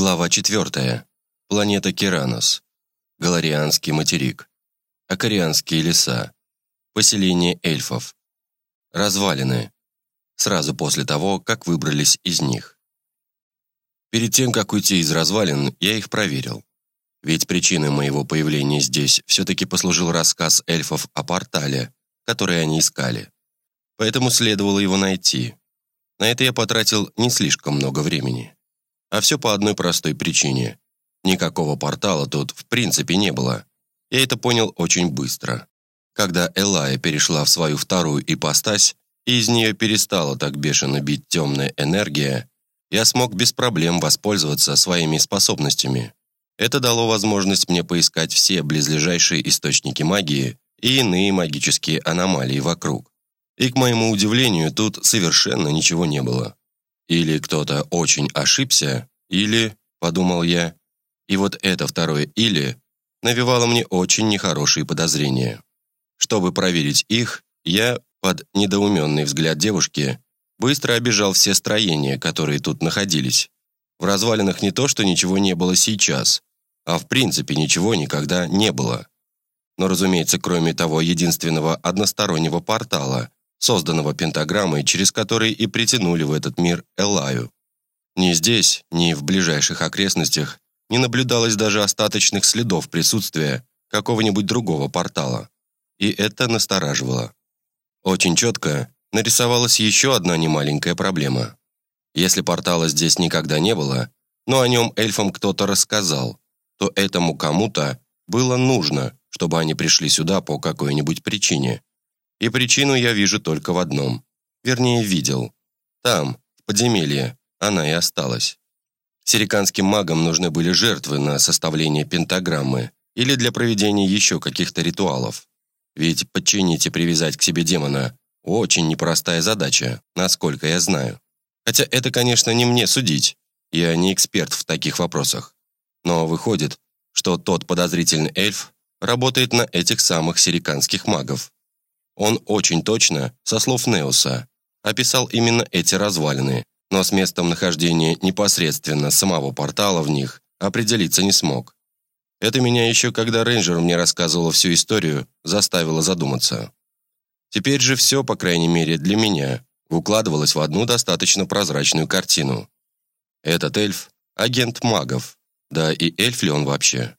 Глава 4. Планета Керанос. Галарианский материк. Акарианские леса. Поселение эльфов. Развалины. Сразу после того, как выбрались из них. Перед тем, как уйти из развалин, я их проверил. Ведь причиной моего появления здесь все-таки послужил рассказ эльфов о портале, который они искали. Поэтому следовало его найти. На это я потратил не слишком много времени. А все по одной простой причине. Никакого портала тут в принципе не было. Я это понял очень быстро. Когда Элая перешла в свою вторую ипостась, и из нее перестала так бешено бить темная энергия, я смог без проблем воспользоваться своими способностями. Это дало возможность мне поискать все близлежащие источники магии и иные магические аномалии вокруг. И, к моему удивлению, тут совершенно ничего не было. Или кто-то очень ошибся, или, подумал я, и вот это второе «или» навевало мне очень нехорошие подозрения. Чтобы проверить их, я, под недоуменный взгляд девушки, быстро обижал все строения, которые тут находились. В развалинах не то, что ничего не было сейчас, а в принципе ничего никогда не было. Но, разумеется, кроме того единственного одностороннего портала, созданного пентаграммой, через который и притянули в этот мир Элаю. Ни здесь, ни в ближайших окрестностях не наблюдалось даже остаточных следов присутствия какого-нибудь другого портала. И это настораживало. Очень четко нарисовалась еще одна немаленькая проблема. Если портала здесь никогда не было, но о нем эльфам кто-то рассказал, то этому кому-то было нужно, чтобы они пришли сюда по какой-нибудь причине. И причину я вижу только в одном. Вернее, видел. Там, в подземелье, она и осталась. Сириканским магам нужны были жертвы на составление пентаграммы или для проведения еще каких-то ритуалов. Ведь подчинить и привязать к себе демона – очень непростая задача, насколько я знаю. Хотя это, конечно, не мне судить. Я не эксперт в таких вопросах. Но выходит, что тот подозрительный эльф работает на этих самых сириканских магов. Он очень точно, со слов Неуса, описал именно эти развалины, но с местом нахождения непосредственно самого портала в них определиться не смог. Это меня еще, когда рейнджер мне рассказывал всю историю, заставило задуматься. Теперь же все, по крайней мере для меня, укладывалось в одну достаточно прозрачную картину. Этот эльф – агент магов. Да и эльф ли он вообще?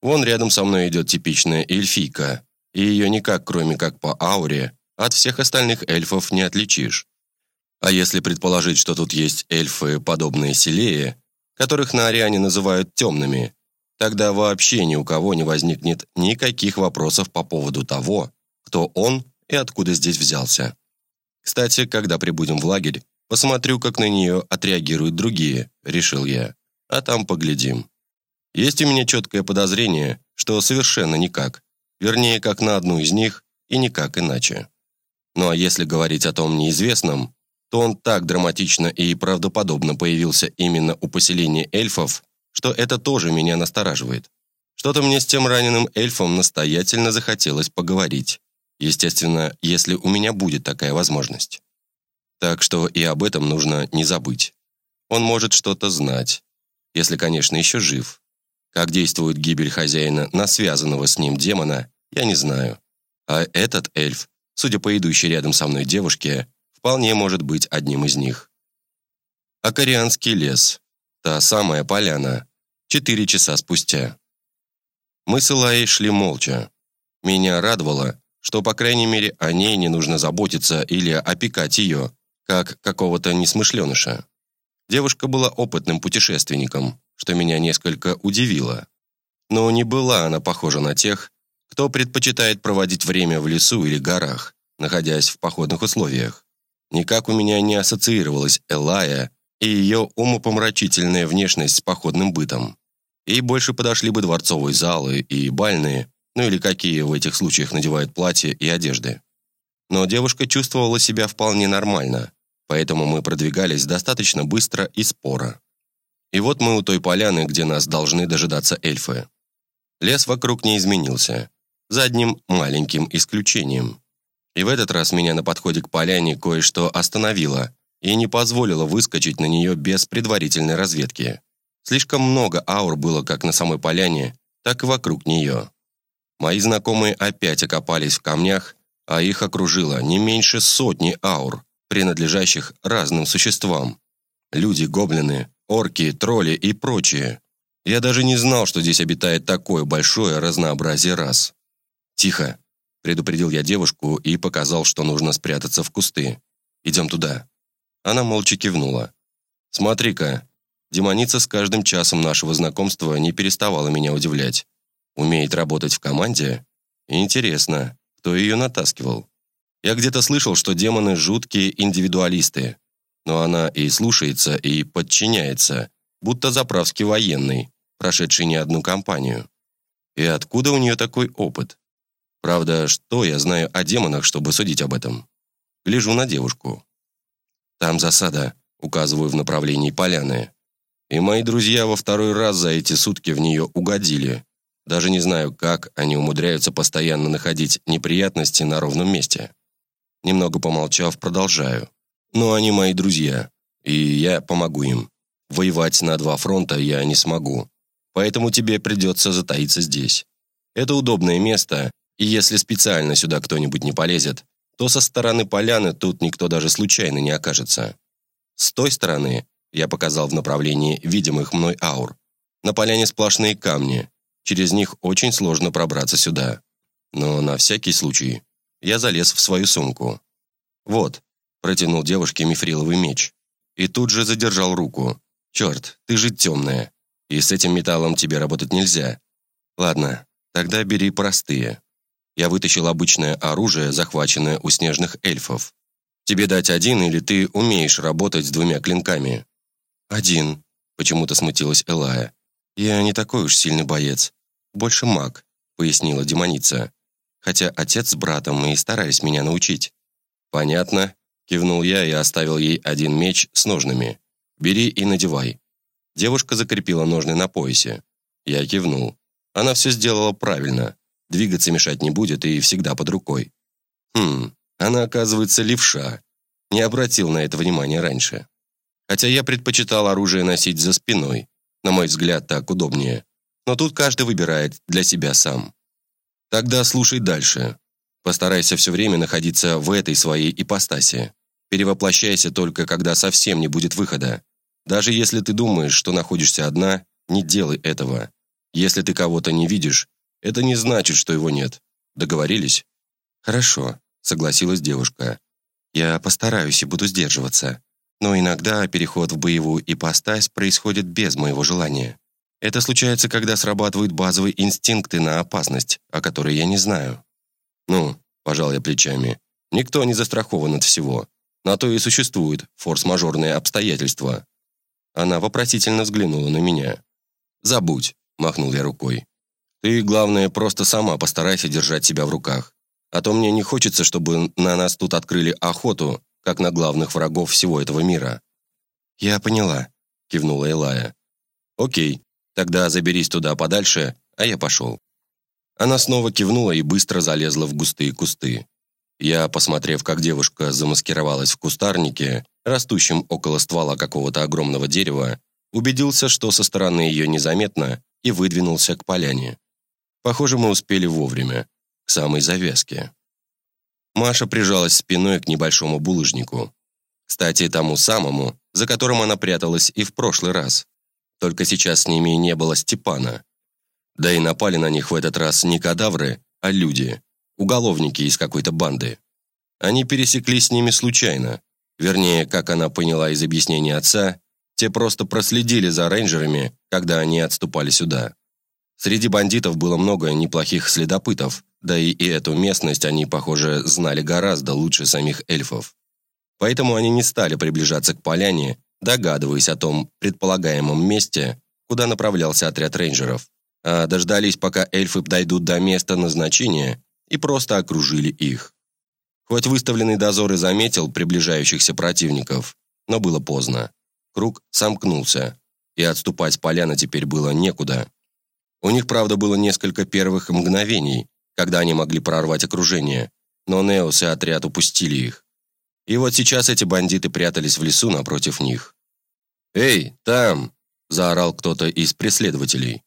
Вон рядом со мной идет типичная эльфийка, и ее никак, кроме как по ауре, от всех остальных эльфов не отличишь. А если предположить, что тут есть эльфы, подобные Селее, которых на Ариане называют темными, тогда вообще ни у кого не возникнет никаких вопросов по поводу того, кто он и откуда здесь взялся. Кстати, когда прибудем в лагерь, посмотрю, как на нее отреагируют другие, решил я. А там поглядим. Есть у меня четкое подозрение, что совершенно никак. Вернее, как на одну из них и никак иначе. Ну а если говорить о том неизвестном, то он так драматично и правдоподобно появился именно у поселения эльфов, что это тоже меня настораживает. Что-то мне с тем раненым эльфом настоятельно захотелось поговорить. Естественно, если у меня будет такая возможность. Так что и об этом нужно не забыть. Он может что-то знать, если, конечно, еще жив. Как действует гибель хозяина на связанного с ним демона, я не знаю. А этот эльф, судя по идущей рядом со мной девушке, вполне может быть одним из них. Акарианский лес. Та самая поляна. Четыре часа спустя. Мы с Илаей шли молча. Меня радовало, что, по крайней мере, о ней не нужно заботиться или опекать ее, как какого-то несмышленыша. Девушка была опытным путешественником, что меня несколько удивило. Но не была она похожа на тех, кто предпочитает проводить время в лесу или горах, находясь в походных условиях. Никак у меня не ассоциировалась Элая и ее умопомрачительная внешность с походным бытом. Ей больше подошли бы дворцовые залы и бальные, ну или какие в этих случаях надевают платья и одежды. Но девушка чувствовала себя вполне нормально, поэтому мы продвигались достаточно быстро и споро. И вот мы у той поляны, где нас должны дожидаться эльфы. Лес вокруг не изменился, за одним маленьким исключением. И в этот раз меня на подходе к поляне кое-что остановило и не позволило выскочить на нее без предварительной разведки. Слишком много аур было как на самой поляне, так и вокруг нее. Мои знакомые опять окопались в камнях, а их окружило не меньше сотни аур, принадлежащих разным существам. Люди, гоблины, орки, тролли и прочие. Я даже не знал, что здесь обитает такое большое разнообразие рас. «Тихо!» – предупредил я девушку и показал, что нужно спрятаться в кусты. «Идем туда». Она молча кивнула. «Смотри-ка, демоница с каждым часом нашего знакомства не переставала меня удивлять. Умеет работать в команде? Интересно, кто ее натаскивал? Я где-то слышал, что демоны жуткие индивидуалисты, но она и слушается, и подчиняется, будто заправский военный, прошедший не одну кампанию. И откуда у нее такой опыт? Правда, что я знаю о демонах, чтобы судить об этом? Гляжу на девушку. Там засада, указываю в направлении поляны. И мои друзья во второй раз за эти сутки в нее угодили. Даже не знаю, как они умудряются постоянно находить неприятности на ровном месте. Немного помолчав, продолжаю. Но они мои друзья, и я помогу им. Воевать на два фронта я не смогу. Поэтому тебе придется затаиться здесь. Это удобное место, и если специально сюда кто-нибудь не полезет, то со стороны поляны тут никто даже случайно не окажется. С той стороны, я показал в направлении видимых мной аур, на поляне сплошные камни, через них очень сложно пробраться сюда. Но на всякий случай я залез в свою сумку. «Вот», – протянул девушке мифриловый меч. И тут же задержал руку. «Черт, ты же темная, и с этим металлом тебе работать нельзя. Ладно, тогда бери простые». Я вытащил обычное оружие, захваченное у снежных эльфов. «Тебе дать один, или ты умеешь работать с двумя клинками?» «Один», – почему-то смутилась Элая. «Я не такой уж сильный боец. Больше маг», – пояснила демоница хотя отец с братом и старались меня научить. «Понятно», – кивнул я и оставил ей один меч с ножными. «Бери и надевай». Девушка закрепила ножны на поясе. Я кивнул. Она все сделала правильно. Двигаться мешать не будет и всегда под рукой. Хм, она, оказывается, левша. Не обратил на это внимания раньше. Хотя я предпочитал оружие носить за спиной. На мой взгляд, так удобнее. Но тут каждый выбирает для себя сам. Тогда слушай дальше. Постарайся все время находиться в этой своей ипостаси. Перевоплощайся только, когда совсем не будет выхода. Даже если ты думаешь, что находишься одна, не делай этого. Если ты кого-то не видишь, это не значит, что его нет. Договорились? Хорошо, согласилась девушка. Я постараюсь и буду сдерживаться. Но иногда переход в боевую ипостась происходит без моего желания. Это случается, когда срабатывают базовые инстинкты на опасность, о которой я не знаю. Ну, пожал я плечами, никто не застрахован от всего. На то и существуют форс-мажорные обстоятельства. Она вопросительно взглянула на меня. «Забудь», – махнул я рукой. «Ты, главное, просто сама постарайся держать себя в руках. А то мне не хочется, чтобы на нас тут открыли охоту, как на главных врагов всего этого мира». «Я поняла», – кивнула Элая. «Окей, Тогда заберись туда подальше, а я пошел». Она снова кивнула и быстро залезла в густые кусты. Я, посмотрев, как девушка замаскировалась в кустарнике, растущем около ствола какого-то огромного дерева, убедился, что со стороны ее незаметно, и выдвинулся к поляне. Похоже, мы успели вовремя, к самой завязке. Маша прижалась спиной к небольшому булыжнику. Кстати, тому самому, за которым она пряталась и в прошлый раз. Только сейчас с ними не было Степана. Да и напали на них в этот раз не кадавры, а люди, уголовники из какой-то банды. Они пересеклись с ними случайно. Вернее, как она поняла из объяснения отца, те просто проследили за рейнджерами, когда они отступали сюда. Среди бандитов было много неплохих следопытов, да и, и эту местность они, похоже, знали гораздо лучше самих эльфов. Поэтому они не стали приближаться к поляне догадываясь о том предполагаемом месте, куда направлялся отряд рейнджеров, а дождались, пока эльфы дойдут до места назначения и просто окружили их. Хоть выставленный дозор и заметил приближающихся противников, но было поздно. Круг сомкнулся, и отступать с поляны теперь было некуда. У них, правда, было несколько первых мгновений, когда они могли прорвать окружение, но Неос и отряд упустили их. И вот сейчас эти бандиты прятались в лесу напротив них. «Эй, там!» – заорал кто-то из преследователей.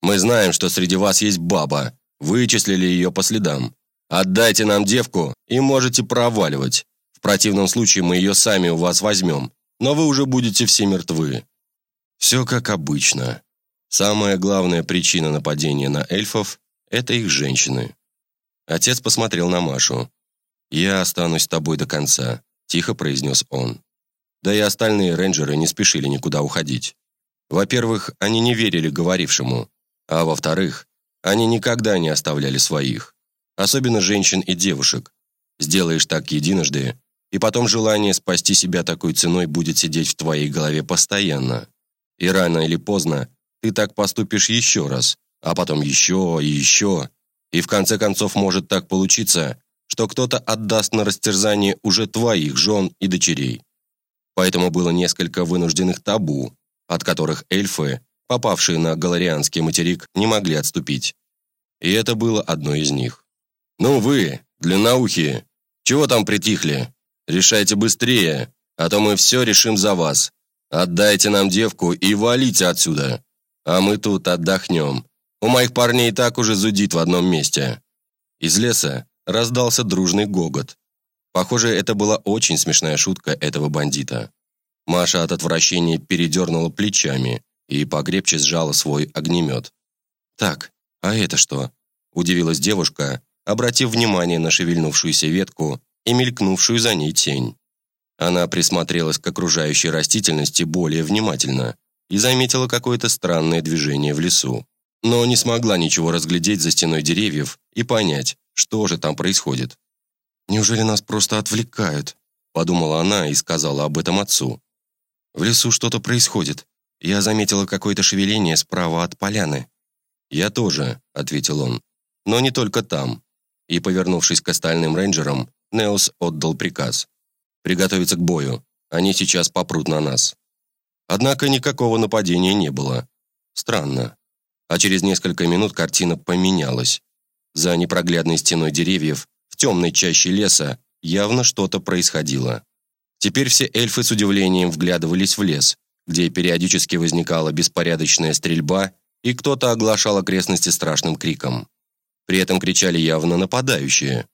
«Мы знаем, что среди вас есть баба. Вычислили ее по следам. Отдайте нам девку и можете проваливать. В противном случае мы ее сами у вас возьмем, но вы уже будете все мертвы». Все как обычно. Самая главная причина нападения на эльфов – это их женщины. Отец посмотрел на Машу. «Я останусь с тобой до конца», – тихо произнес он. Да и остальные рейнджеры не спешили никуда уходить. Во-первых, они не верили говорившему, а во-вторых, они никогда не оставляли своих, особенно женщин и девушек. Сделаешь так единожды, и потом желание спасти себя такой ценой будет сидеть в твоей голове постоянно. И рано или поздно ты так поступишь еще раз, а потом еще и еще, и в конце концов может так получиться, что кто-то отдаст на растерзание уже твоих жен и дочерей. Поэтому было несколько вынужденных табу, от которых эльфы, попавшие на Галарианский материк, не могли отступить. И это было одно из них. «Ну вы, длинноухие, чего там притихли? Решайте быстрее, а то мы все решим за вас. Отдайте нам девку и валите отсюда. А мы тут отдохнем. У моих парней и так уже зудит в одном месте». Из леса раздался дружный гогот. Похоже, это была очень смешная шутка этого бандита. Маша от отвращения передернула плечами и покрепче сжала свой огнемет. «Так, а это что?» – удивилась девушка, обратив внимание на шевельнувшуюся ветку и мелькнувшую за ней тень. Она присмотрелась к окружающей растительности более внимательно и заметила какое-то странное движение в лесу, но не смогла ничего разглядеть за стеной деревьев и понять, что же там происходит. «Неужели нас просто отвлекают?» – подумала она и сказала об этом отцу. «В лесу что-то происходит. Я заметила какое-то шевеление справа от поляны». «Я тоже», – ответил он. «Но не только там». И, повернувшись к остальным рейнджерам, Неос отдал приказ. «Приготовиться к бою. Они сейчас попрут на нас». Однако никакого нападения не было. Странно. А через несколько минут картина поменялась. За непроглядной стеной деревьев темной чаще леса явно что-то происходило. Теперь все эльфы с удивлением вглядывались в лес, где периодически возникала беспорядочная стрельба, и кто-то оглашал окрестности страшным криком. При этом кричали явно нападающие.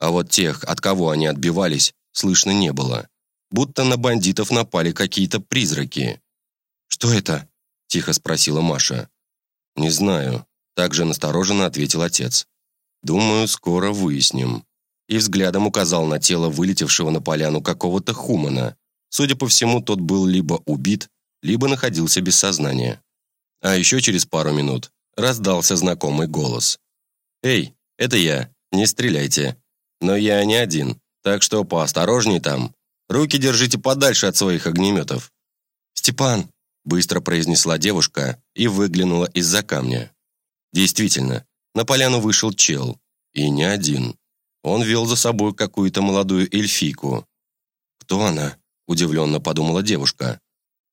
А вот тех, от кого они отбивались, слышно не было. Будто на бандитов напали какие-то призраки. «Что это?» – тихо спросила Маша. «Не знаю», – также настороженно ответил отец. «Думаю, скоро выясним» и взглядом указал на тело вылетевшего на поляну какого-то хумана. Судя по всему, тот был либо убит, либо находился без сознания. А еще через пару минут раздался знакомый голос. «Эй, это я, не стреляйте. Но я не один, так что поосторожней там. Руки держите подальше от своих огнеметов». «Степан!» – быстро произнесла девушка и выглянула из-за камня. Действительно, на поляну вышел чел. И не один. Он вел за собой какую-то молодую эльфийку. «Кто она?» – удивленно подумала девушка.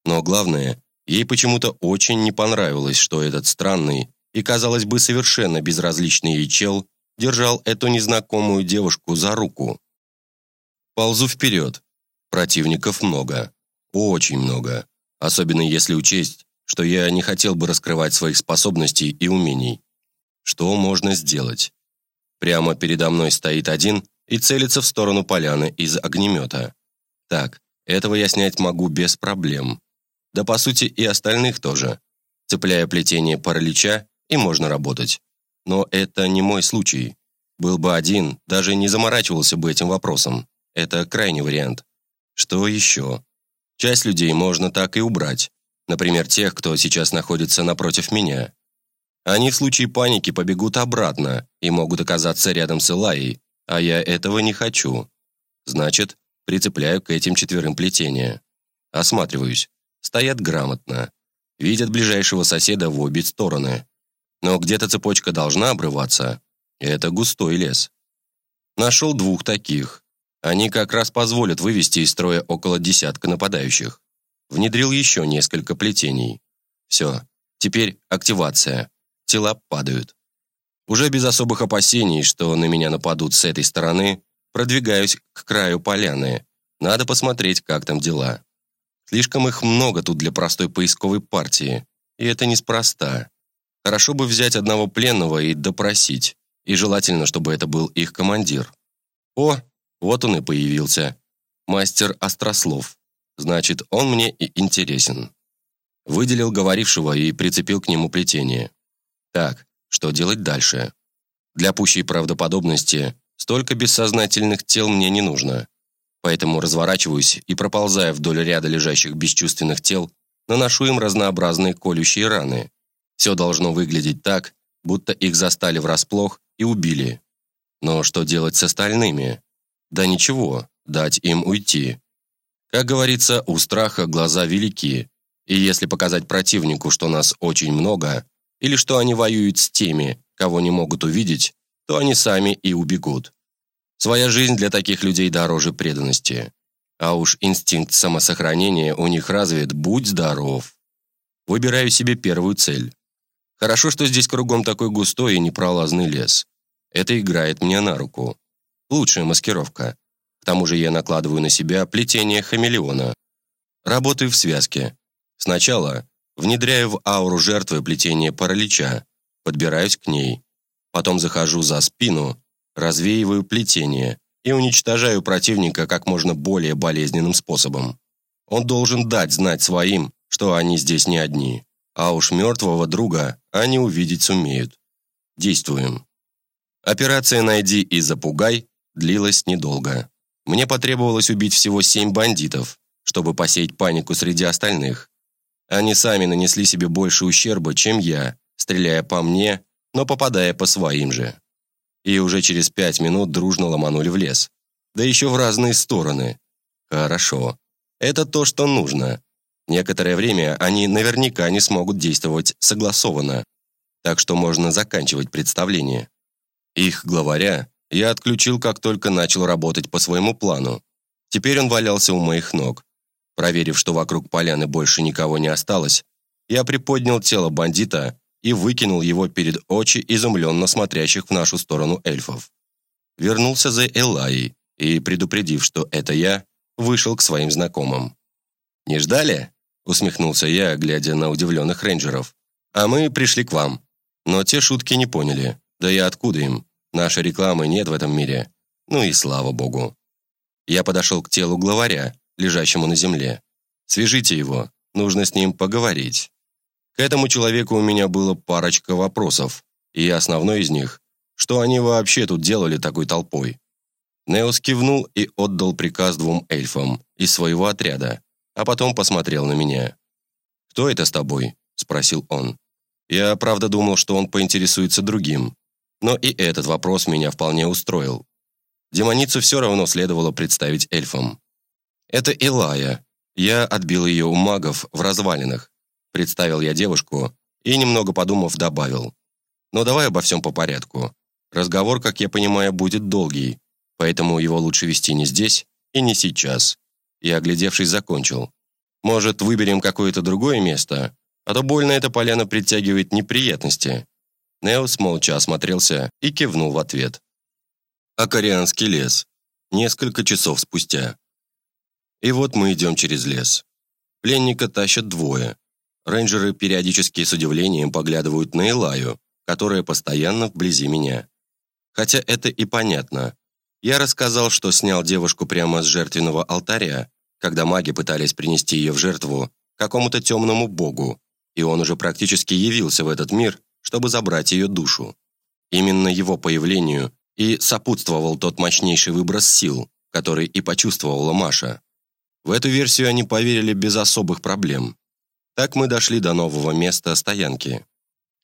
Но главное, ей почему-то очень не понравилось, что этот странный и, казалось бы, совершенно безразличный ей чел держал эту незнакомую девушку за руку. Ползу вперед. Противников много. Очень много. Особенно если учесть, что я не хотел бы раскрывать своих способностей и умений. Что можно сделать? Прямо передо мной стоит один и целится в сторону поляны из огнемета. Так, этого я снять могу без проблем. Да по сути и остальных тоже. Цепляя плетение паралича, и можно работать. Но это не мой случай. Был бы один, даже не заморачивался бы этим вопросом. Это крайний вариант. Что еще? Часть людей можно так и убрать. Например, тех, кто сейчас находится напротив меня. Они в случае паники побегут обратно и могут оказаться рядом с Элайей, а я этого не хочу. Значит, прицепляю к этим четверым плетения. Осматриваюсь. Стоят грамотно. Видят ближайшего соседа в обе стороны. Но где-то цепочка должна обрываться. Это густой лес. Нашел двух таких. Они как раз позволят вывести из строя около десятка нападающих. Внедрил еще несколько плетений. Все, теперь активация тела падают. Уже без особых опасений, что на меня нападут с этой стороны, продвигаюсь к краю поляны. Надо посмотреть, как там дела. Слишком их много тут для простой поисковой партии, и это неспроста. Хорошо бы взять одного пленного и допросить, и желательно, чтобы это был их командир. О, вот он и появился. Мастер Острослов. Значит, он мне и интересен. Выделил говорившего и прицепил к нему плетение. Так, что делать дальше? Для пущей правдоподобности столько бессознательных тел мне не нужно. Поэтому разворачиваюсь и, проползая вдоль ряда лежащих бесчувственных тел, наношу им разнообразные колющие раны. Все должно выглядеть так, будто их застали врасплох и убили. Но что делать с остальными? Да ничего, дать им уйти. Как говорится, у страха глаза велики, и если показать противнику, что нас очень много, или что они воюют с теми, кого не могут увидеть, то они сами и убегут. Своя жизнь для таких людей дороже преданности. А уж инстинкт самосохранения у них развит «будь здоров». Выбираю себе первую цель. Хорошо, что здесь кругом такой густой и непролазный лес. Это играет мне на руку. Лучшая маскировка. К тому же я накладываю на себя плетение хамелеона. Работаю в связке. Сначала внедряю в ауру жертвы плетение паралича, подбираюсь к ней. Потом захожу за спину, развеиваю плетение и уничтожаю противника как можно более болезненным способом. Он должен дать знать своим, что они здесь не одни, а уж мертвого друга они увидеть сумеют. Действуем. Операция «Найди и запугай» длилась недолго. Мне потребовалось убить всего семь бандитов, чтобы посеять панику среди остальных. Они сами нанесли себе больше ущерба, чем я, стреляя по мне, но попадая по своим же. И уже через пять минут дружно ломанули в лес. Да еще в разные стороны. Хорошо. Это то, что нужно. Некоторое время они наверняка не смогут действовать согласованно, так что можно заканчивать представление. Их главаря я отключил, как только начал работать по своему плану. Теперь он валялся у моих ног. Проверив, что вокруг поляны больше никого не осталось, я приподнял тело бандита и выкинул его перед очи изумленно смотрящих в нашу сторону эльфов. Вернулся за Элай и, предупредив, что это я, вышел к своим знакомым. «Не ждали?» — усмехнулся я, глядя на удивленных рейнджеров. «А мы пришли к вам». Но те шутки не поняли. Да и откуда им? Нашей рекламы нет в этом мире. Ну и слава богу. Я подошел к телу главаря, лежащему на земле. «Свяжите его, нужно с ним поговорить». К этому человеку у меня было парочка вопросов, и основной из них, что они вообще тут делали такой толпой. Неос кивнул и отдал приказ двум эльфам из своего отряда, а потом посмотрел на меня. «Кто это с тобой?» – спросил он. Я, правда, думал, что он поинтересуется другим, но и этот вопрос меня вполне устроил. Демоницу все равно следовало представить эльфам. «Это Илая. Я отбил ее у магов в развалинах. Представил я девушку и, немного подумав, добавил. Но давай обо всем по порядку. Разговор, как я понимаю, будет долгий, поэтому его лучше вести не здесь и не сейчас. И, оглядевшись, закончил. Может, выберем какое-то другое место, а то больно эта поляна притягивает неприятности. Неос молча осмотрелся и кивнул в ответ. Акарианский лес. Несколько часов спустя. И вот мы идем через лес. Пленника тащат двое. Рейнджеры периодически с удивлением поглядывают на Элаю, которая постоянно вблизи меня. Хотя это и понятно. Я рассказал, что снял девушку прямо с жертвенного алтаря, когда маги пытались принести ее в жертву какому-то темному богу, и он уже практически явился в этот мир чтобы забрать ее душу. Именно его появлению и сопутствовал тот мощнейший выброс сил, который и почувствовала Маша. В эту версию они поверили без особых проблем. Так мы дошли до нового места стоянки.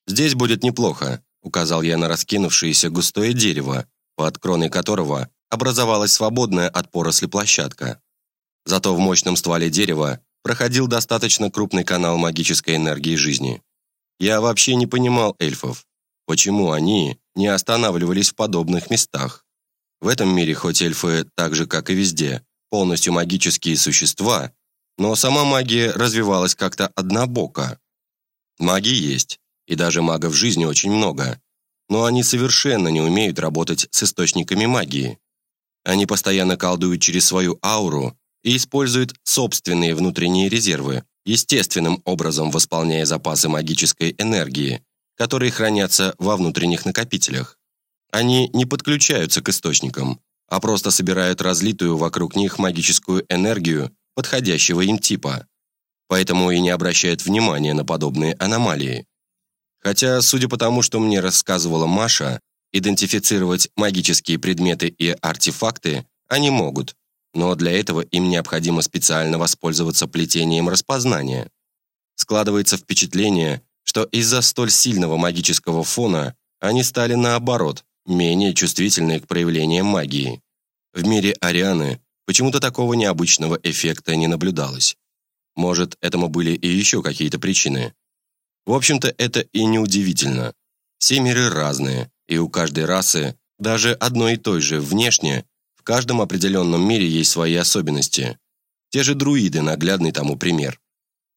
«Здесь будет неплохо», — указал я на раскинувшееся густое дерево, под кроной которого образовалась свободная от поросли площадка. Зато в мощном стволе дерева проходил достаточно крупный канал магической энергии жизни. Я вообще не понимал эльфов, почему они не останавливались в подобных местах. В этом мире хоть эльфы, так же как и везде, полностью магические существа, но сама магия развивалась как-то однобоко. Маги есть, и даже магов в жизни очень много, но они совершенно не умеют работать с источниками магии. Они постоянно колдуют через свою ауру и использует собственные внутренние резервы, естественным образом восполняя запасы магической энергии, которые хранятся во внутренних накопителях. Они не подключаются к источникам, а просто собирают разлитую вокруг них магическую энергию подходящего им типа. Поэтому и не обращают внимания на подобные аномалии. Хотя, судя по тому, что мне рассказывала Маша, идентифицировать магические предметы и артефакты они могут, но для этого им необходимо специально воспользоваться плетением распознания. Складывается впечатление, что из-за столь сильного магического фона они стали наоборот, менее чувствительны к проявлениям магии. В мире Арианы почему-то такого необычного эффекта не наблюдалось. Может, этому были и еще какие-то причины. В общем-то, это и не удивительно. Все миры разные, и у каждой расы, даже одной и той же внешне, в каждом определенном мире есть свои особенности. Те же друиды – наглядный тому пример.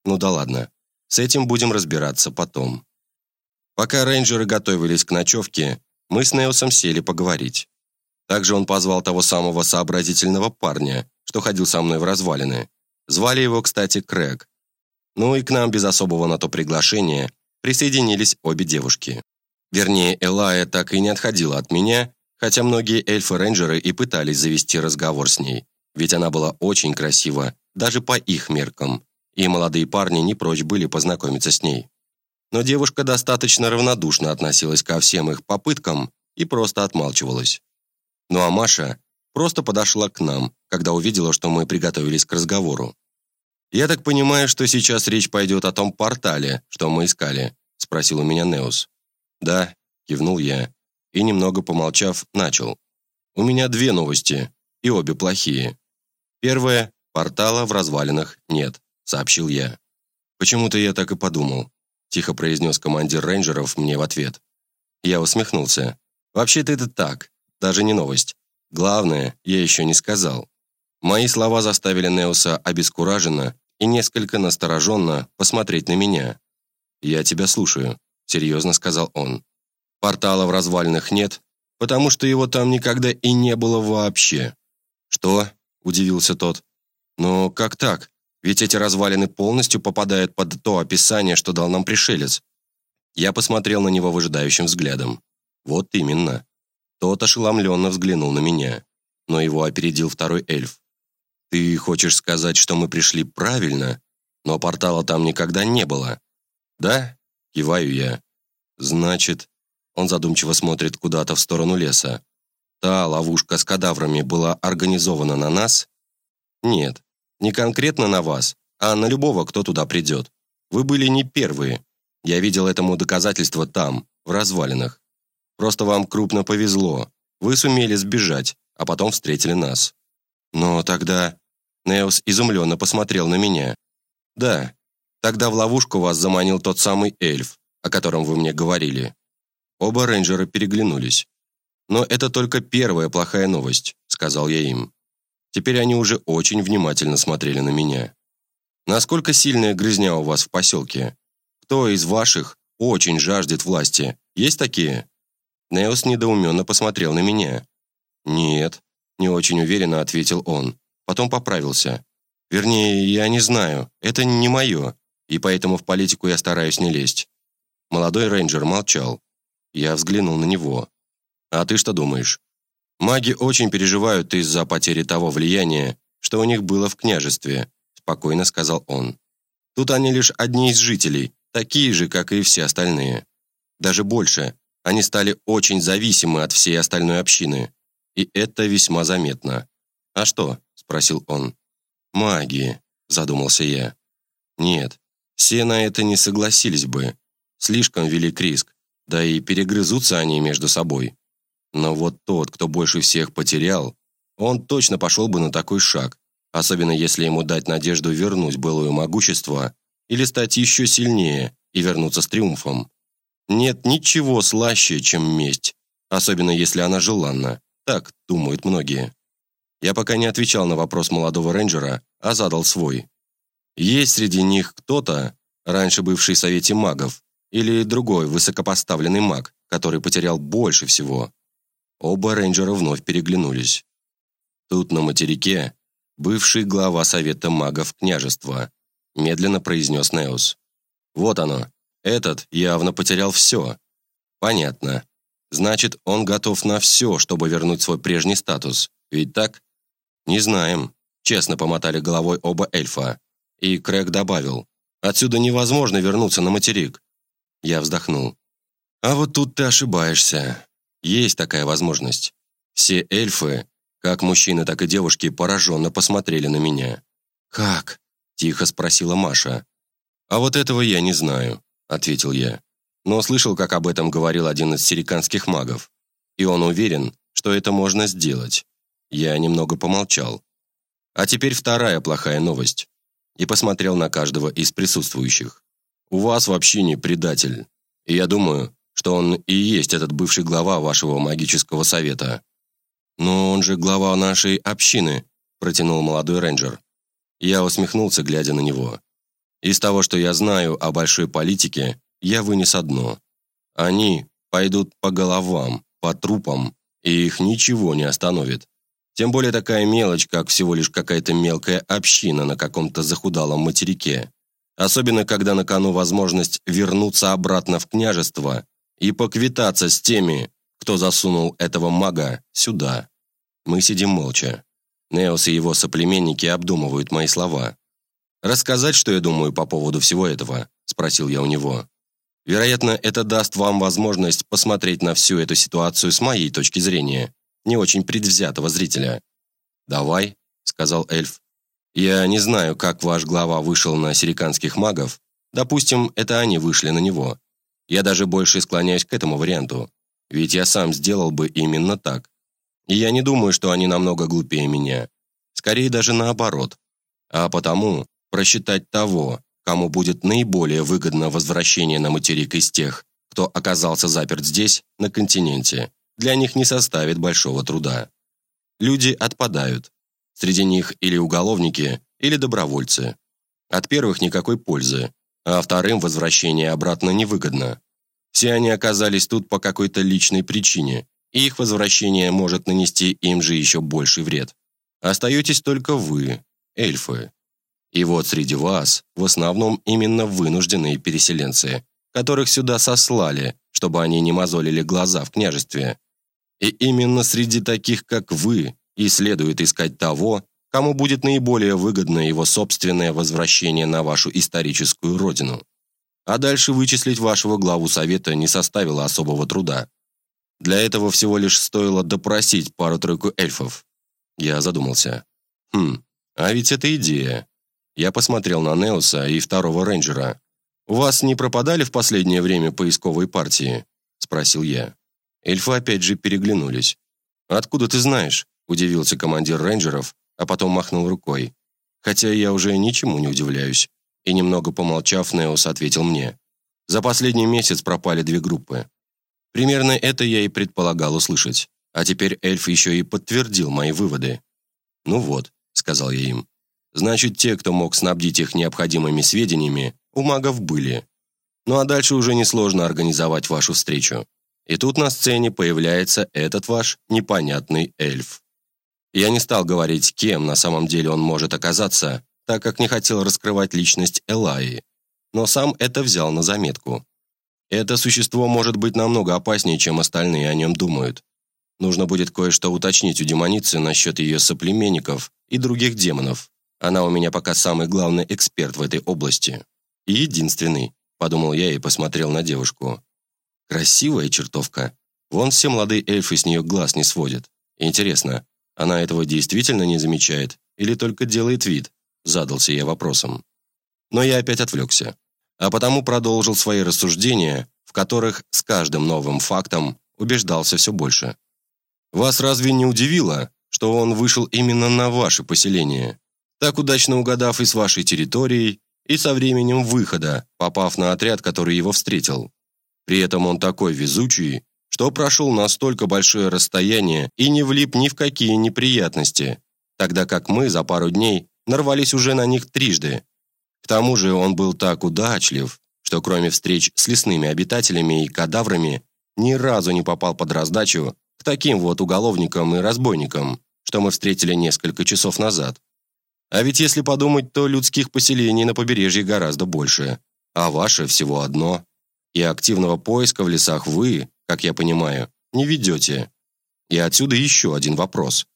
Ну да ладно, с этим будем разбираться потом. Пока рейнджеры готовились к ночевке, мы с Неосом сели поговорить. Также он позвал того самого сообразительного парня, что ходил со мной в развалины. Звали его, кстати, Крэг. Ну и к нам без особого на то приглашения присоединились обе девушки. Вернее, Элая так и не отходила от меня, хотя многие эльфы-рейнджеры и пытались завести разговор с ней, ведь она была очень красива, даже по их меркам, и молодые парни не прочь были познакомиться с ней. Но девушка достаточно равнодушно относилась ко всем их попыткам и просто отмалчивалась. Ну а Маша просто подошла к нам, когда увидела, что мы приготовились к разговору. «Я так понимаю, что сейчас речь пойдет о том портале, что мы искали?» – спросил у меня Неус. «Да», – кивнул я, и, немного помолчав, начал. «У меня две новости, и обе плохие. Первая – портала в развалинах нет», – сообщил я. «Почему-то я так и подумал», – тихо произнес командир рейнджеров мне в ответ. Я усмехнулся. «Вообще-то это так, даже не новость. Главное, я еще не сказал». Мои слова заставили Неуса обескураженно и несколько настороженно посмотреть на меня. «Я тебя слушаю», серьезно сказал он. Портала в развалинах нет, потому что его там никогда и не было вообще. Что? удивился тот. Но как так? Ведь эти развалины полностью попадают под то описание, что дал нам пришелец. Я посмотрел на него выжидающим взглядом. Вот именно. Тот ошеломленно взглянул на меня, но его опередил второй эльф. «Ты хочешь сказать, что мы пришли правильно, но портала там никогда не было?» «Да?» Киваю я. Значит, он задумчиво смотрит куда-то в сторону леса. Та ловушка с кадаврами была организована на нас? Нет, не конкретно на вас, а на любого, кто туда придет. Вы были не первые. Я видел этому доказательство там, в развалинах. Просто вам крупно повезло. Вы сумели сбежать, а потом встретили нас. Но тогда... Неос изумленно посмотрел на меня. Да, Тогда в ловушку вас заманил тот самый эльф, о котором вы мне говорили. Оба рейнджера переглянулись. «Но это только первая плохая новость», — сказал я им. Теперь они уже очень внимательно смотрели на меня. «Насколько сильная грызня у вас в поселке? Кто из ваших очень жаждет власти? Есть такие?» Неос недоуменно посмотрел на меня. «Нет», — не очень уверенно ответил он. Потом поправился. «Вернее, я не знаю. Это не мое и поэтому в политику я стараюсь не лезть». Молодой рейнджер молчал. Я взглянул на него. «А ты что думаешь?» «Маги очень переживают из-за потери того влияния, что у них было в княжестве», спокойно сказал он. «Тут они лишь одни из жителей, такие же, как и все остальные. Даже больше, они стали очень зависимы от всей остальной общины. И это весьма заметно. «А что?» – спросил он. «Магии», – задумался я. «Нет, все на это не согласились бы. Слишком велик риск, да и перегрызутся они между собой. Но вот тот, кто больше всех потерял, он точно пошел бы на такой шаг, особенно если ему дать надежду вернуть былое могущество или стать еще сильнее и вернуться с триумфом. Нет ничего слаще, чем месть, особенно если она желанна, так думают многие. Я пока не отвечал на вопрос молодого рейнджера, а задал свой. Есть среди них кто-то, раньше бывший в Совете магов, или другой высокопоставленный маг, который потерял больше всего. Оба рейнджера вновь переглянулись. Тут, на материке, бывший глава Совета магов княжества, медленно произнес Неус. Вот оно. Этот явно потерял все. Понятно. Значит, он готов на все, чтобы вернуть свой прежний статус. Ведь так? Не знаем. Честно помотали головой оба эльфа. И Крэг добавил. Отсюда невозможно вернуться на материк. Я вздохнул. А вот тут ты ошибаешься. Есть такая возможность. Все эльфы, как мужчины, так и девушки, пораженно посмотрели на меня. «Как?» – тихо спросила Маша. «А вот этого я не знаю», – ответил я. Но слышал, как об этом говорил один из сириканских магов. И он уверен, что это можно сделать. Я немного помолчал. А теперь вторая плохая новость. И посмотрел на каждого из присутствующих. У вас вообще не предатель. И я думаю, что он и есть этот бывший глава вашего магического совета. Но он же глава нашей общины, протянул молодой рейнджер. Я усмехнулся, глядя на него. Из того, что я знаю о большой политике, я вынес одно. Они пойдут по головам, по трупам, и их ничего не остановит. Тем более такая мелочь, как всего лишь какая-то мелкая община на каком-то захудалом материке. Особенно, когда на кону возможность вернуться обратно в княжество и поквитаться с теми, кто засунул этого мага сюда. Мы сидим молча. Неос и его соплеменники обдумывают мои слова. «Рассказать, что я думаю по поводу всего этого?» – спросил я у него. «Вероятно, это даст вам возможность посмотреть на всю эту ситуацию с моей точки зрения, не очень предвзятого зрителя». «Давай», – сказал эльф. Я не знаю, как ваш глава вышел на сириканских магов. Допустим, это они вышли на него. Я даже больше склоняюсь к этому варианту. Ведь я сам сделал бы именно так. И я не думаю, что они намного глупее меня. Скорее даже наоборот. А потому просчитать того, кому будет наиболее выгодно возвращение на материк из тех, кто оказался заперт здесь, на континенте, для них не составит большого труда. Люди отпадают, Среди них или уголовники, или добровольцы. От первых никакой пользы, а вторым возвращение обратно невыгодно. Все они оказались тут по какой-то личной причине, и их возвращение может нанести им же еще больший вред. Остаетесь только вы, эльфы. И вот среди вас в основном именно вынужденные переселенцы, которых сюда сослали, чтобы они не мозолили глаза в княжестве. И именно среди таких, как вы, и следует искать того, кому будет наиболее выгодно его собственное возвращение на вашу историческую родину. А дальше вычислить вашего главу совета не составило особого труда. Для этого всего лишь стоило допросить пару-тройку эльфов. Я задумался. Хм, а ведь это идея. Я посмотрел на Неуса и второго рейнджера. «У вас не пропадали в последнее время поисковые партии?» – спросил я. Эльфы опять же переглянулись. «Откуда ты знаешь?» Удивился командир рейнджеров, а потом махнул рукой. Хотя я уже ничему не удивляюсь. И немного помолчав, Неос ответил мне. За последний месяц пропали две группы. Примерно это я и предполагал услышать. А теперь эльф еще и подтвердил мои выводы. «Ну вот», — сказал я им. «Значит, те, кто мог снабдить их необходимыми сведениями, у магов были. Ну а дальше уже несложно организовать вашу встречу. И тут на сцене появляется этот ваш непонятный эльф». Я не стал говорить, кем на самом деле он может оказаться, так как не хотел раскрывать личность Элаи, но сам это взял на заметку. Это существо может быть намного опаснее, чем остальные о нем думают. Нужно будет кое-что уточнить у демоницы насчет ее соплеменников и других демонов. Она у меня пока самый главный эксперт в этой области. И единственный, подумал я и посмотрел на девушку. Красивая чертовка. Вон все молодые эльфы с нее глаз не сводят. Интересно, она этого действительно не замечает или только делает вид? Задался я вопросом. Но я опять отвлекся. А потому продолжил свои рассуждения, в которых с каждым новым фактом убеждался все больше. Вас разве не удивило, что он вышел именно на ваше поселение? Так удачно угадав и с вашей территорией, и со временем выхода, попав на отряд, который его встретил. При этом он такой везучий, что прошел настолько большое расстояние и не влип ни в какие неприятности, тогда как мы за пару дней нарвались уже на них трижды. К тому же он был так удачлив, что кроме встреч с лесными обитателями и кадаврами, ни разу не попал под раздачу к таким вот уголовникам и разбойникам, что мы встретили несколько часов назад. А ведь если подумать, то людских поселений на побережье гораздо больше, а ваше всего одно. И активного поиска в лесах вы, как я понимаю, не ведете. И отсюда еще один вопрос.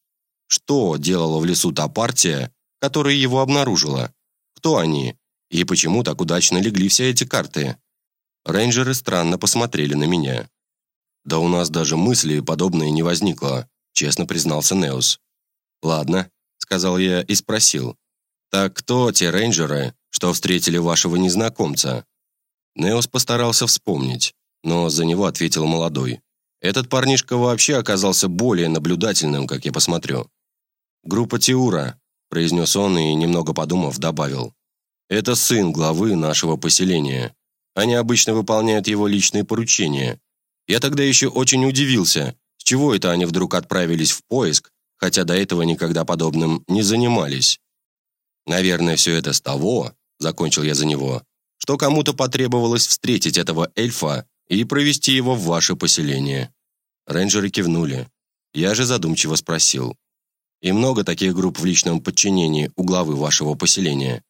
Что делала в лесу та партия, которая его обнаружила? Кто они? И почему так удачно легли все эти карты? Рейнджеры странно посмотрели на меня. «Да у нас даже мысли подобные не возникло», честно признался Неус. «Ладно», — сказал я и спросил. «Так кто те рейнджеры, что встретили вашего незнакомца?» Неус постарался вспомнить, но за него ответил молодой. «Этот парнишка вообще оказался более наблюдательным, как я посмотрю». «Группа Тиура», — произнес он и, немного подумав, добавил. «Это сын главы нашего поселения. Они обычно выполняют его личные поручения. Я тогда еще очень удивился, с чего это они вдруг отправились в поиск, хотя до этого никогда подобным не занимались. Наверное, все это с того, закончил я за него, что кому-то потребовалось встретить этого эльфа и провести его в ваше поселение. Рейнджеры кивнули. Я же задумчиво спросил. «И много таких групп в личном подчинении у главы вашего поселения?»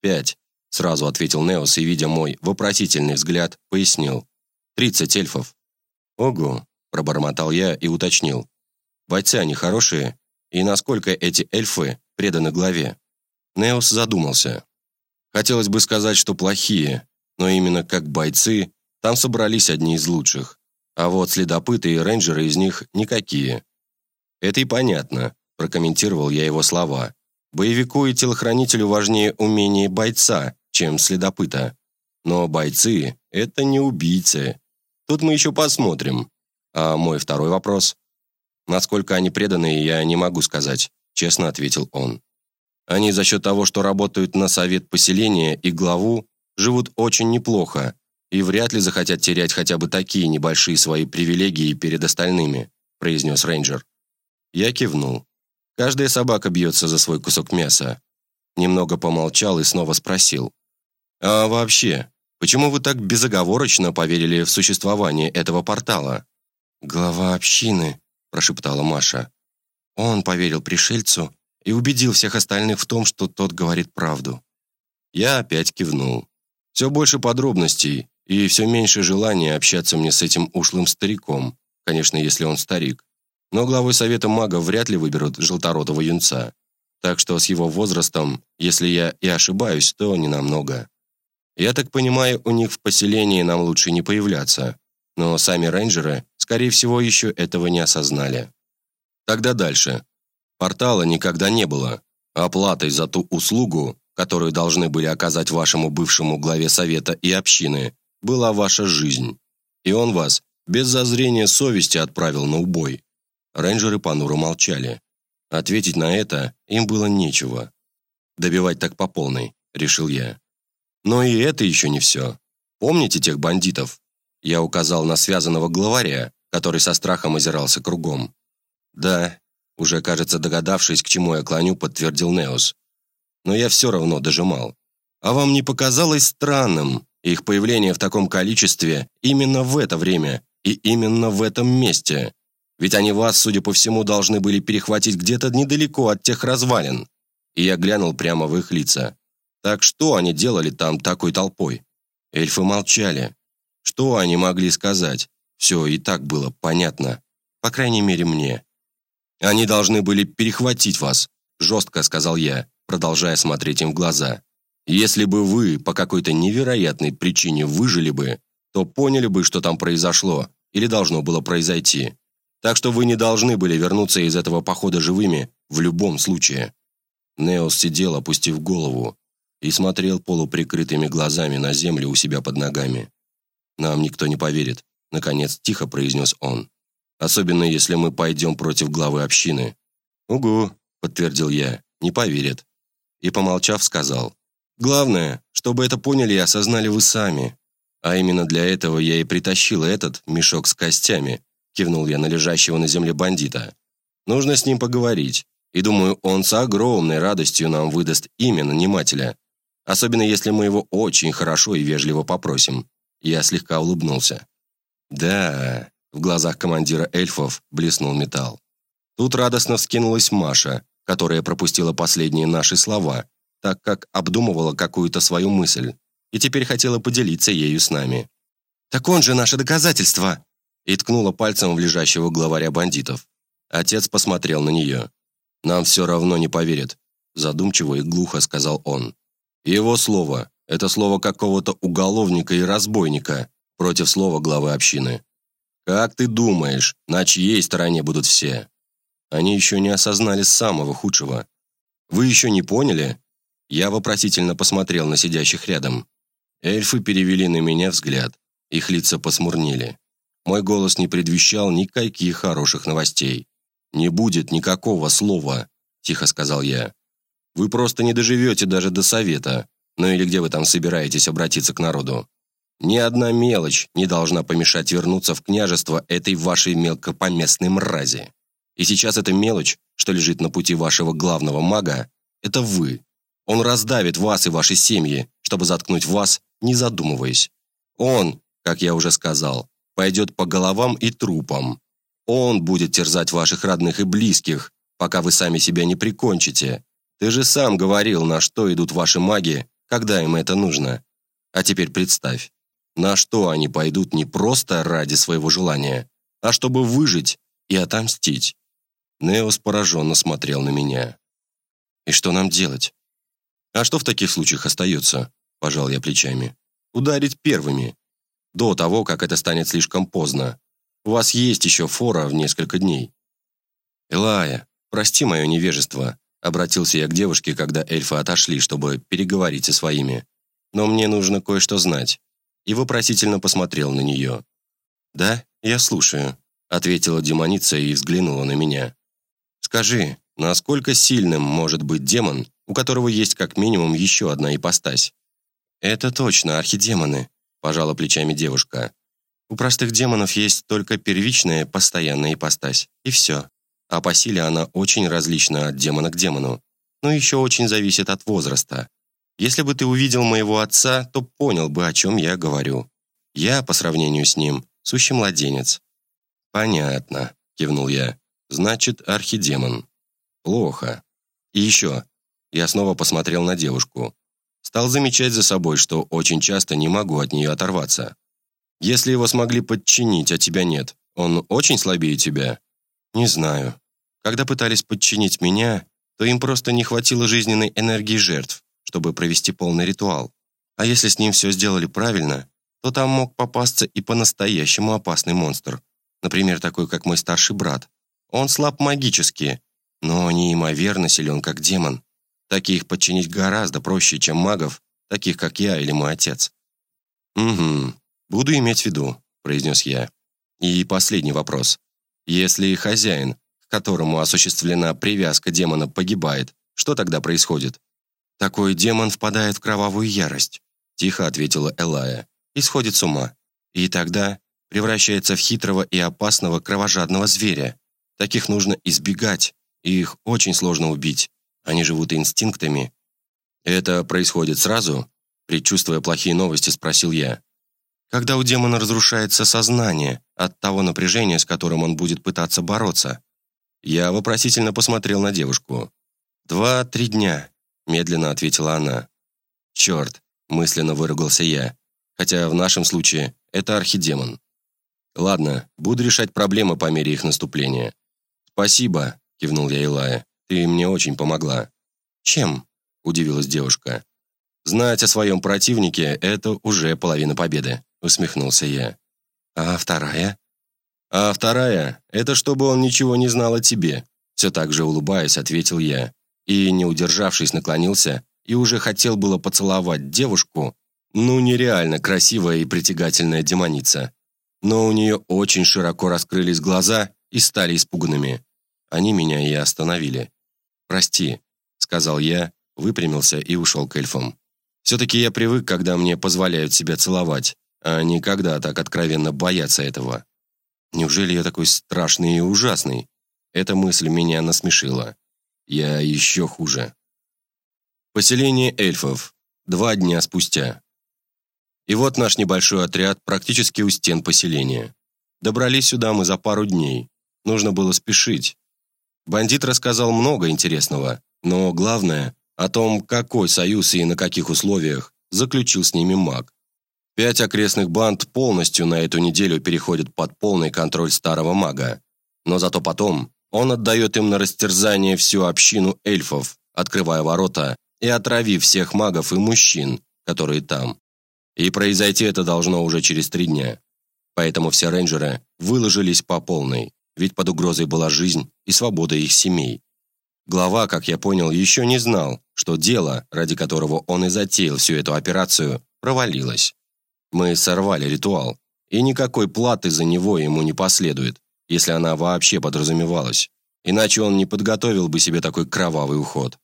«Пять», — сразу ответил Неос и, видя мой вопросительный взгляд, пояснил. «Тридцать эльфов». «Ого», — пробормотал я и уточнил. «Бойцы они хорошие, и насколько эти эльфы преданы главе?» Неос задумался. Хотелось бы сказать, что плохие, но именно как бойцы там собрались одни из лучших. А вот следопыты и рейнджеры из них никакие. «Это и понятно», – прокомментировал я его слова. «Боевику и телохранителю важнее умение бойца, чем следопыта. Но бойцы – это не убийцы, Тут мы еще посмотрим. А мой второй вопрос? Насколько они преданные, я не могу сказать, честно ответил он. Они за счет того, что работают на совет поселения и главу, живут очень неплохо и вряд ли захотят терять хотя бы такие небольшие свои привилегии перед остальными, произнес рейнджер. Я кивнул. Каждая собака бьется за свой кусок мяса. Немного помолчал и снова спросил. «А вообще, Почему вы так безоговорочно поверили в существование этого портала?» «Глава общины», – прошептала Маша. Он поверил пришельцу и убедил всех остальных в том, что тот говорит правду. Я опять кивнул. Все больше подробностей и все меньше желания общаться мне с этим ушлым стариком, конечно, если он старик. Но главой совета магов вряд ли выберут желторотого юнца. Так что с его возрастом, если я и ошибаюсь, то не намного. Я так понимаю, у них в поселении нам лучше не появляться. Но сами рейнджеры, скорее всего, еще этого не осознали. Тогда дальше. Портала никогда не было. Оплатой за ту услугу, которую должны были оказать вашему бывшему главе совета и общины, была ваша жизнь. И он вас без зазрения совести отправил на убой. Рейнджеры понуро молчали. Ответить на это им было нечего. Добивать так по полной, решил я. Но и это еще не все. Помните тех бандитов? Я указал на связанного главаря, который со страхом озирался кругом. Да, уже, кажется, догадавшись, к чему я клоню, подтвердил Неос. Но я все равно дожимал. А вам не показалось странным их появление в таком количестве именно в это время и именно в этом месте? Ведь они вас, судя по всему, должны были перехватить где-то недалеко от тех развалин. И я глянул прямо в их лица. Так что они делали там такой толпой? Эльфы молчали. Что они могли сказать? Все и так было понятно. По крайней мере, мне. «Они должны были перехватить вас», – жестко сказал я, продолжая смотреть им в глаза. «Если бы вы по какой-то невероятной причине выжили бы, то поняли бы, что там произошло или должно было произойти. Так что вы не должны были вернуться из этого похода живыми в любом случае». Неос сидел, опустив голову, и смотрел полуприкрытыми глазами на землю у себя под ногами. «Нам никто не поверит», — наконец тихо произнес он. «Особенно, если мы пойдем против главы общины». «Угу», — подтвердил я, — «не поверят». И, помолчав, сказал. «Главное, чтобы это поняли и осознали вы сами. А именно для этого я и притащил этот мешок с костями», — кивнул я на лежащего на земле бандита. «Нужно с ним поговорить, и думаю, он с огромной радостью нам выдаст имя нанимателя, Особенно если мы его очень хорошо и вежливо попросим. Я слегка улыбнулся. Да, в глазах командира эльфов блеснул металл. Тут радостно вскинулась Маша, которая пропустила последние наши слова, так как обдумывала какую-то свою мысль и теперь хотела поделиться ею с нами. «Так он же наше доказательство!» и ткнула пальцем в лежащего главаря бандитов. Отец посмотрел на нее. «Нам все равно не поверят», задумчиво и глухо сказал он. «Его слово – это слово какого-то уголовника и разбойника против слова главы общины. Как ты думаешь, на чьей стороне будут все?» Они еще не осознали самого худшего. «Вы еще не поняли?» Я вопросительно посмотрел на сидящих рядом. Эльфы перевели на меня взгляд. Их лица посмурнели. Мой голос не предвещал никаких хороших новостей. «Не будет никакого слова», – тихо сказал я. «Вы просто не доживете даже до совета, ну или где вы там собираетесь обратиться к народу. Ни одна мелочь не должна помешать вернуться в княжество этой вашей мелкопоместной мрази. И сейчас эта мелочь, что лежит на пути вашего главного мага, это вы. Он раздавит вас и ваши семьи, чтобы заткнуть вас, не задумываясь. Он, как я уже сказал, пойдет по головам и трупам. Он будет терзать ваших родных и близких, пока вы сами себя не прикончите. Ты же сам говорил, на что идут ваши маги, когда им это нужно. А теперь представь, на что они пойдут не просто ради своего желания, а чтобы выжить и отомстить. Неос пораженно смотрел на меня. «И что нам делать?» «А что в таких случаях остается?» – пожал я плечами. «Ударить первыми, до того, как это станет слишком поздно. У вас есть еще фора в несколько дней». «Элая, прости мое невежество», – обратился я к девушке, когда эльфы отошли, чтобы переговорить со своими. «Но мне нужно кое-что знать». И вопросительно посмотрел на нее. «Да, я слушаю», – ответила демоница и взглянула на меня. Скажи, насколько сильным может быть демон, у которого есть как минимум еще одна ипостась? Это точно, архидемоны, пожала плечами девушка. У простых демонов есть только первичная постоянная ипостась, и все. А по силе она очень различна от демона к демону. Но еще очень зависит от возраста. Если бы ты увидел моего отца, то понял бы, о чем я говорю. Я, по сравнению с ним, сущий младенец». «Понятно», — кивнул я. Значит, архидемон. Плохо. И еще. Я снова посмотрел на девушку. Стал замечать за собой, что очень часто не могу от нее оторваться. Если его смогли подчинить, а тебя нет, он очень слабее тебя? Не знаю. Когда пытались подчинить меня, то им просто не хватило жизненной энергии жертв, чтобы провести полный ритуал. А если с ним все сделали правильно, то там мог попасться и по-настоящему опасный монстр. Например, такой, как мой старший брат. Он слаб магически, но неимоверно силен, как демон. Таких подчинить гораздо проще, чем магов, таких, как я или мой отец. «Угу, буду иметь в виду», – произнес я. И последний вопрос. Если хозяин, к которому осуществлена привязка демона, погибает, что тогда происходит? Такой демон впадает в кровавую ярость, тихо ответила Элая, и сходит с ума. И тогда превращается в хитрого и опасного кровожадного зверя, Таких нужно избегать, и их очень сложно убить. Они живут инстинктами. Это происходит сразу? Предчувствуя плохие новости, спросил я. Когда у демона разрушается сознание от того напряжения, с которым он будет пытаться бороться. Я вопросительно посмотрел на девушку. «Два-три дня», — медленно ответила она. «Черт», — мысленно выругался я. Хотя в нашем случае это архидемон. Ладно, буду решать проблемы по мере их наступления. «Спасибо», – кивнул я Илая. «Ты мне очень помогла». «Чем?» – удивилась девушка. «Знать о своем противнике – это уже половина победы», – усмехнулся я. «А вторая?» «А вторая – это чтобы он ничего не знал о тебе», – все так же улыбаясь, ответил я. И, не удержавшись, наклонился и уже хотел было поцеловать девушку, ну, нереально красивая и притягательная демоница. Но у нее очень широко раскрылись глаза и стали испуганными. Они меня и остановили. «Прости», — сказал я, выпрямился и ушел к эльфам. «Все-таки я привык, когда мне позволяют себя целовать, а не когда так откровенно боятся этого. Неужели я такой страшный и ужасный?» Эта мысль меня насмешила. Я еще хуже. Поселение эльфов. Два дня спустя. И вот наш небольшой отряд практически у стен поселения. Добрались сюда мы за пару дней. Нужно было спешить, Бандит рассказал много интересного, но главное – о том, какой союз и на каких условиях заключил с ними маг. Пять окрестных банд полностью на эту неделю переходят под полный контроль старого мага. Но зато потом он отдает им на растерзание всю общину эльфов, открывая ворота и отравив всех магов и мужчин, которые там. И произойти это должно уже через три дня. Поэтому все рейнджеры выложились по полной, ведь под угрозой была жизнь и свобода их семей. Глава, как я понял, еще не знал, что дело, ради которого он и затеял всю эту операцию, провалилось. Мы сорвали ритуал, и никакой платы за него ему не последует, если она вообще подразумевалась. Иначе он не подготовил бы себе такой кровавый уход.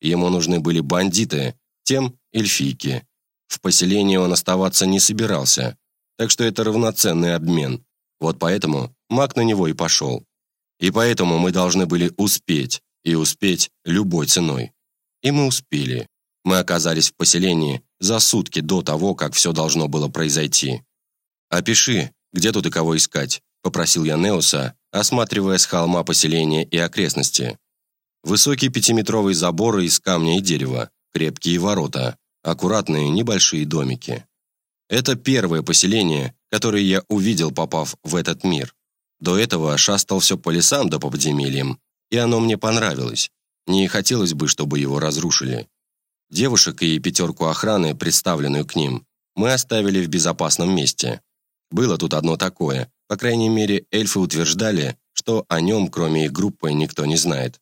Ему нужны были бандиты, тем эльфийки. В поселении он оставаться не собирался, так что это равноценный обмен. Вот поэтому маг на него и пошел. И поэтому мы должны были успеть, и успеть любой ценой. И мы успели. Мы оказались в поселении за сутки до того, как все должно было произойти. «Опиши, где тут и кого искать», – попросил я Неуса, осматривая с холма поселение и окрестности. Высокие пятиметровые заборы из камня и дерева, крепкие ворота, аккуратные небольшие домики. Это первое поселение, которое я увидел, попав в этот мир. До этого шастал все по лесам да по подземельям, и оно мне понравилось. Не хотелось бы, чтобы его разрушили. Девушек и пятерку охраны, представленную к ним, мы оставили в безопасном месте. Было тут одно такое. По крайней мере, эльфы утверждали, что о нем, кроме их группы, никто не знает.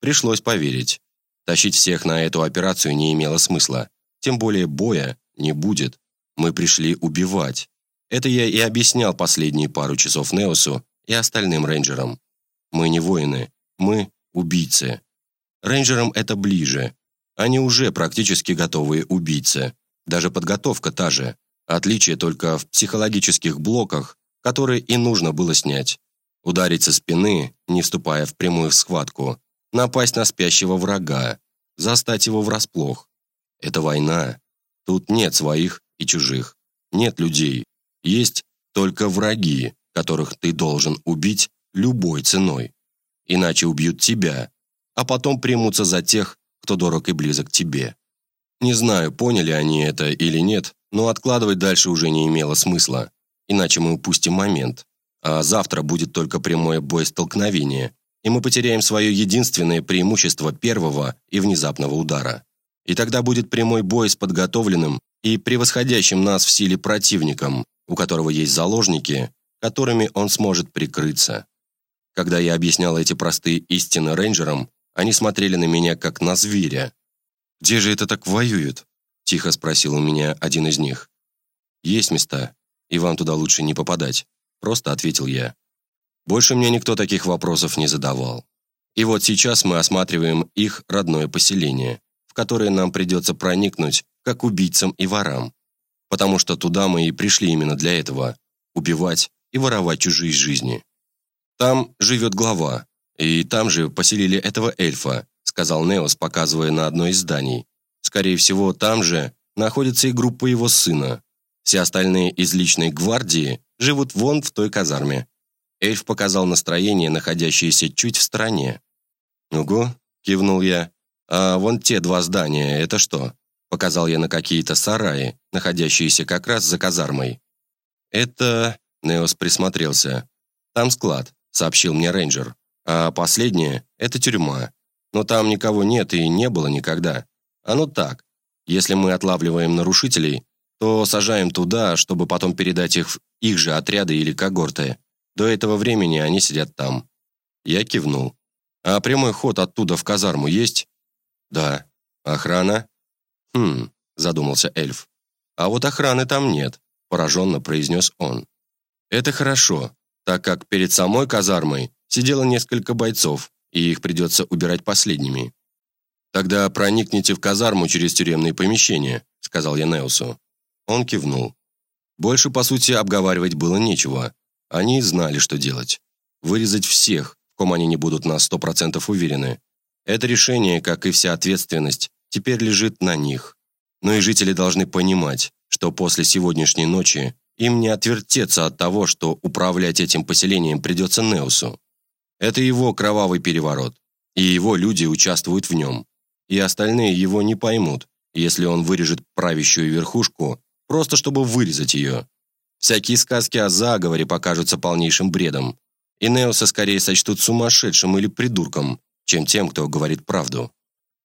Пришлось поверить. Тащить всех на эту операцию не имело смысла. Тем более боя не будет. Мы пришли убивать. Это я и объяснял последние пару часов Неосу и остальным рейнджерам. Мы не воины, мы убийцы. Рейнджерам это ближе. Они уже практически готовые убийцы. Даже подготовка та же. Отличие только в психологических блоках, которые и нужно было снять. Ударить со спины, не вступая в прямую схватку. Напасть на спящего врага. Застать его врасплох. Это война. Тут нет своих и чужих. Нет людей. Есть только враги, которых ты должен убить любой ценой. Иначе убьют тебя, а потом примутся за тех, кто дорог и близок тебе. Не знаю, поняли они это или нет, но откладывать дальше уже не имело смысла, иначе мы упустим момент. А завтра будет только прямое боестолкновение, и мы потеряем свое единственное преимущество первого и внезапного удара. И тогда будет прямой бой с подготовленным и превосходящим нас в силе противником, у которого есть заложники, которыми он сможет прикрыться. Когда я объяснял эти простые истины рейнджерам, они смотрели на меня как на зверя. «Где же это так воюют?» – тихо спросил у меня один из них. «Есть места, и вам туда лучше не попадать», – просто ответил я. Больше мне никто таких вопросов не задавал. И вот сейчас мы осматриваем их родное поселение, в которое нам придется проникнуть как убийцам и ворам. Потому что туда мы и пришли именно для этого – убивать и воровать чужие жизни. Там живет глава, и там же поселили этого эльфа, сказал Неос, показывая на одно из зданий. Скорее всего, там же находится и группа его сына. Все остальные из личной гвардии живут вон в той казарме. Эльф показал настроение, находящееся чуть в стороне. «Угу», – кивнул я. «А вон те два здания, это что?» Показал я на какие-то сараи, находящиеся как раз за казармой. «Это...» – Неос присмотрелся. «Там склад», – сообщил мне рейнджер. «А последнее – это тюрьма. Но там никого нет и не было никогда. Оно так. Если мы отлавливаем нарушителей, то сажаем туда, чтобы потом передать их в их же отряды или когорты. До этого времени они сидят там». Я кивнул. «А прямой ход оттуда в казарму есть?» «Да». «Охрана?» «Хм», – задумался эльф. «А вот охраны там нет», – пораженно произнес он. «Это хорошо, так как перед самой казармой сидело несколько бойцов, и их придется убирать последними». «Тогда проникните в казарму через тюремные помещения», – сказал я Неусу. Он кивнул. Больше, по сути, обговаривать было нечего. Они знали, что делать. Вырезать всех, в ком они не будут на сто процентов уверены. Это решение, как и вся ответственность, теперь лежит на них. Но и жители должны понимать, что после сегодняшней ночи им не отвертеться от того, что управлять этим поселением придется Неусу. Это его кровавый переворот, и его люди участвуют в нем. И остальные его не поймут, если он вырежет правящую верхушку, просто чтобы вырезать ее. Всякие сказки о заговоре покажутся полнейшим бредом, и Неоса скорее сочтут сумасшедшим или придурком, чем тем, кто говорит правду.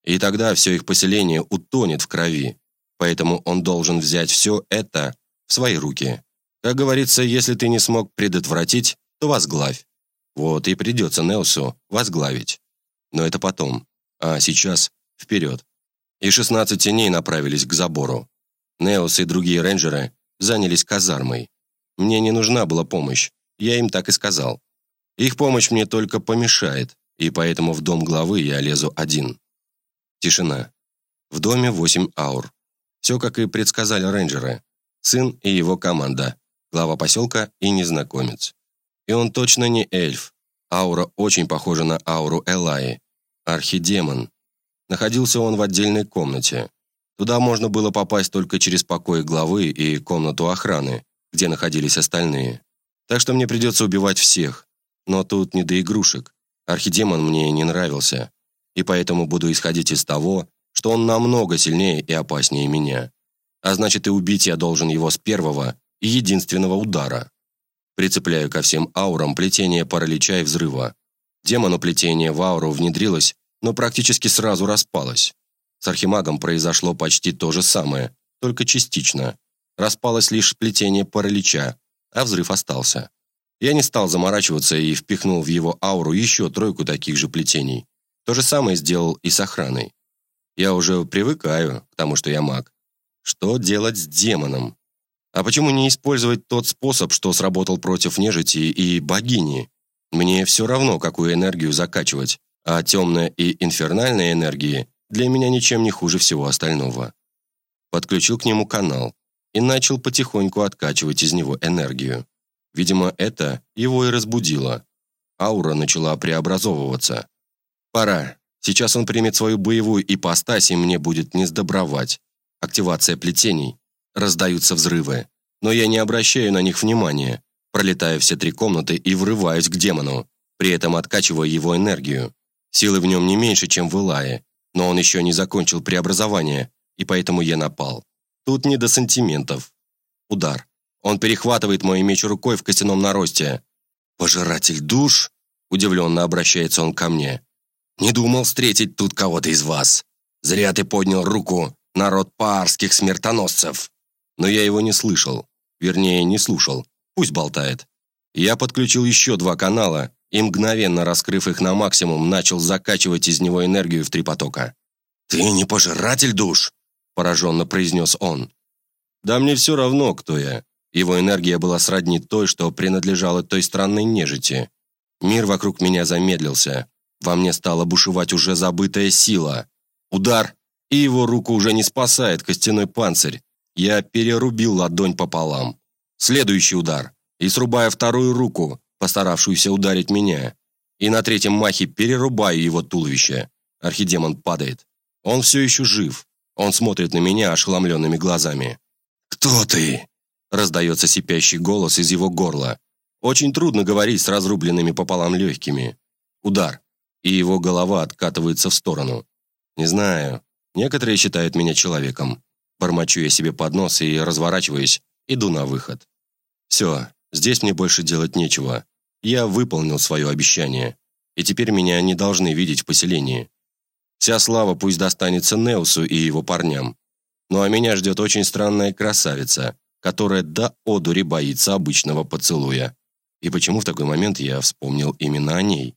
И тогда все их поселение утонет в крови, поэтому он должен взять все это в свои руки. Как говорится, если ты не смог предотвратить, то возглавь. Вот и придется Неосу возглавить. Но это потом. А сейчас вперед. И 16 теней направились к забору. Неос и другие рейнджеры занялись казармой. Мне не нужна была помощь, я им так и сказал. Их помощь мне только помешает, и поэтому в дом главы я лезу один. Тишина. В доме восемь аур. Все, как и предсказали рейнджеры. Сын и его команда, глава поселка и незнакомец. И он точно не эльф. Аура очень похожа на ауру Элаи. Архидемон. Находился он в отдельной комнате. Туда можно было попасть только через покой главы и комнату охраны, где находились остальные. Так что мне придется убивать всех. Но тут не до игрушек. Архидемон мне не нравился. И поэтому буду исходить из того, что он намного сильнее и опаснее меня. А значит, и убить я должен его с первого и единственного удара. Прицепляю ко всем аурам плетение паралича и взрыва. Демону плетение в ауру внедрилось, но практически сразу распалось. С Архимагом произошло почти то же самое, только частично. Распалось лишь плетение паралича, а взрыв остался. Я не стал заморачиваться и впихнул в его ауру еще тройку таких же плетений. То же самое сделал и с охраной. Я уже привыкаю к тому, что я маг. Что делать с демоном? А почему не использовать тот способ, что сработал против нежити и богини? Мне все равно, какую энергию закачивать, а темная и инфернальная энергии для меня ничем не хуже всего остального. Подключил к нему канал и начал потихоньку откачивать из него энергию. Видимо, это его и разбудило. Аура начала преобразовываться. Пора. Сейчас он примет свою боевую ипостась, и мне будет не сдобровать. Активация плетений. Раздаются взрывы. Но я не обращаю на них внимания, пролетая все три комнаты и врываюсь к демону, при этом откачивая его энергию. Силы в нем не меньше, чем в Илае, но он еще не закончил преобразование, и поэтому я напал. Тут не до сантиментов. Удар. Он перехватывает мой меч рукой в костяном наросте. «Пожиратель душ?» Удивленно обращается он ко мне. «Не думал встретить тут кого-то из вас. Зря ты поднял руку, народ паарских смертоносцев». Но я его не слышал. Вернее, не слушал. Пусть болтает. Я подключил еще два канала и, мгновенно раскрыв их на максимум, начал закачивать из него энергию в три потока. «Ты не пожиратель душ?» – пораженно произнес он. «Да мне все равно, кто я. Его энергия была сродни той, что принадлежала той странной нежити. Мир вокруг меня замедлился. Во мне стала бушевать уже забытая сила. Удар, и его руку уже не спасает костяной панцирь. Я перерубил ладонь пополам. Следующий удар, и срубая вторую руку, постаравшуюся ударить меня. И на третьем махе перерубаю его туловище. Архидемон падает. Он все еще жив. Он смотрит на меня ошеломленными глазами. «Кто ты?» Раздается сипящий голос из его горла. Очень трудно говорить с разрубленными пополам легкими. Удар. И его голова откатывается в сторону. Не знаю. Некоторые считают меня человеком. Бормочу я себе под нос и, разворачиваясь, иду на выход. Все, здесь мне больше делать нечего. Я выполнил свое обещание. И теперь меня не должны видеть в поселении. Вся слава пусть достанется Неусу и его парням. Ну а меня ждет очень странная красавица, которая до одури боится обычного поцелуя. И почему в такой момент я вспомнил именно о ней?